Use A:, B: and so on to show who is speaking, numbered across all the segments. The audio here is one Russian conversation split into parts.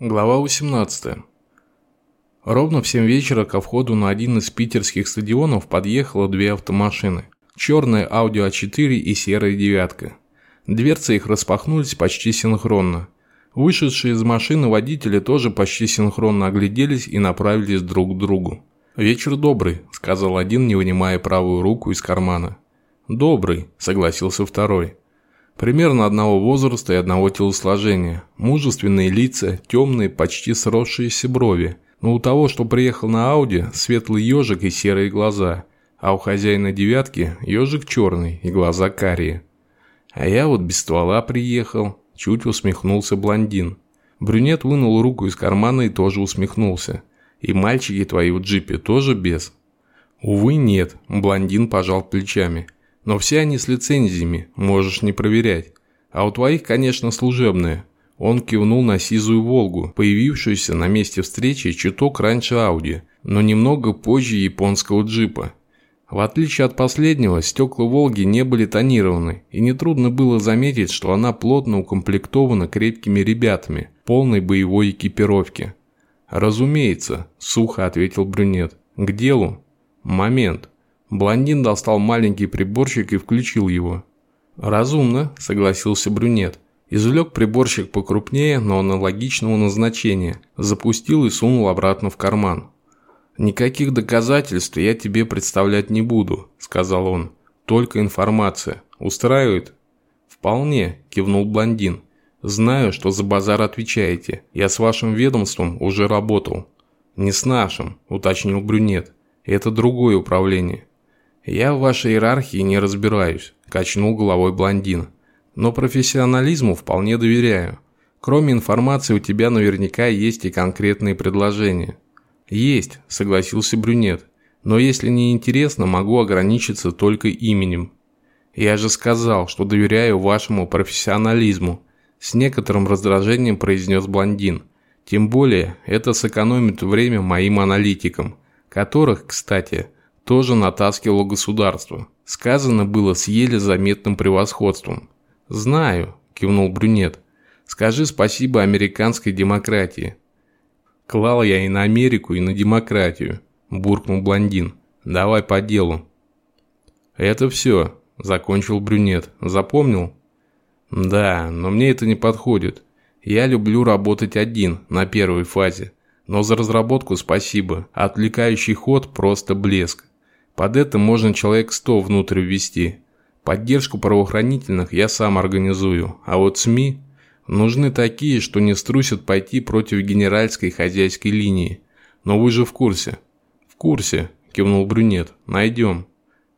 A: Глава 18. Ровно в 7 вечера ко входу на один из питерских стадионов подъехало две автомашины. Черная Audi A4 и серая «девятка». Дверцы их распахнулись почти синхронно. Вышедшие из машины водители тоже почти синхронно огляделись и направились друг к другу. «Вечер добрый», – сказал один, не вынимая правую руку из кармана. «Добрый», – согласился второй. Примерно одного возраста и одного телосложения. Мужественные лица, темные, почти сросшиеся брови. Но у того, что приехал на Ауди, светлый ежик и серые глаза. А у хозяина девятки ежик черный и глаза карие. А я вот без ствола приехал. Чуть усмехнулся блондин. Брюнет вынул руку из кармана и тоже усмехнулся. И мальчики твои в джипе тоже без? Увы, нет. Блондин пожал плечами. Но все они с лицензиями, можешь не проверять. А у твоих, конечно, служебные. Он кивнул на сизую «Волгу», появившуюся на месте встречи чуток раньше Ауди, но немного позже японского джипа. В отличие от последнего, стекла «Волги» не были тонированы, и нетрудно было заметить, что она плотно укомплектована крепкими ребятами, полной боевой экипировки. «Разумеется», – сухо ответил брюнет. «К делу?» «Момент. Блондин достал маленький приборчик и включил его. «Разумно», – согласился брюнет. Извлек приборчик покрупнее, но аналогичного назначения, запустил и сунул обратно в карман. «Никаких доказательств я тебе представлять не буду», – сказал он. «Только информация. Устраивает?» «Вполне», – кивнул блондин. «Знаю, что за базар отвечаете. Я с вашим ведомством уже работал». «Не с нашим», – уточнил брюнет. «Это другое управление». «Я в вашей иерархии не разбираюсь», – качнул головой блондин. «Но профессионализму вполне доверяю. Кроме информации у тебя наверняка есть и конкретные предложения». «Есть», – согласился брюнет. «Но если не интересно, могу ограничиться только именем». «Я же сказал, что доверяю вашему профессионализму», – с некоторым раздражением произнес блондин. «Тем более, это сэкономит время моим аналитикам, которых, кстати, – тоже натаскивало государство. Сказано было с еле заметным превосходством. «Знаю», – кивнул брюнет. «Скажи спасибо американской демократии». «Клал я и на Америку, и на демократию», – буркнул блондин. «Давай по делу». «Это все», – закончил брюнет. «Запомнил?» «Да, но мне это не подходит. Я люблю работать один, на первой фазе. Но за разработку спасибо. Отвлекающий ход – просто блеск. Под это можно человек 100 внутрь ввести. Поддержку правоохранительных я сам организую, а вот СМИ нужны такие, что не струсят пойти против генеральской хозяйской линии. Но вы же в курсе. В курсе, кивнул брюнет. Найдем.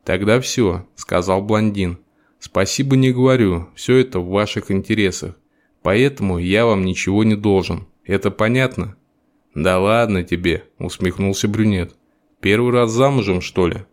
A: Тогда все, сказал блондин. Спасибо не говорю, все это в ваших интересах. Поэтому я вам ничего не должен. Это понятно? Да ладно тебе, усмехнулся брюнет. Первый раз замужем, что ли?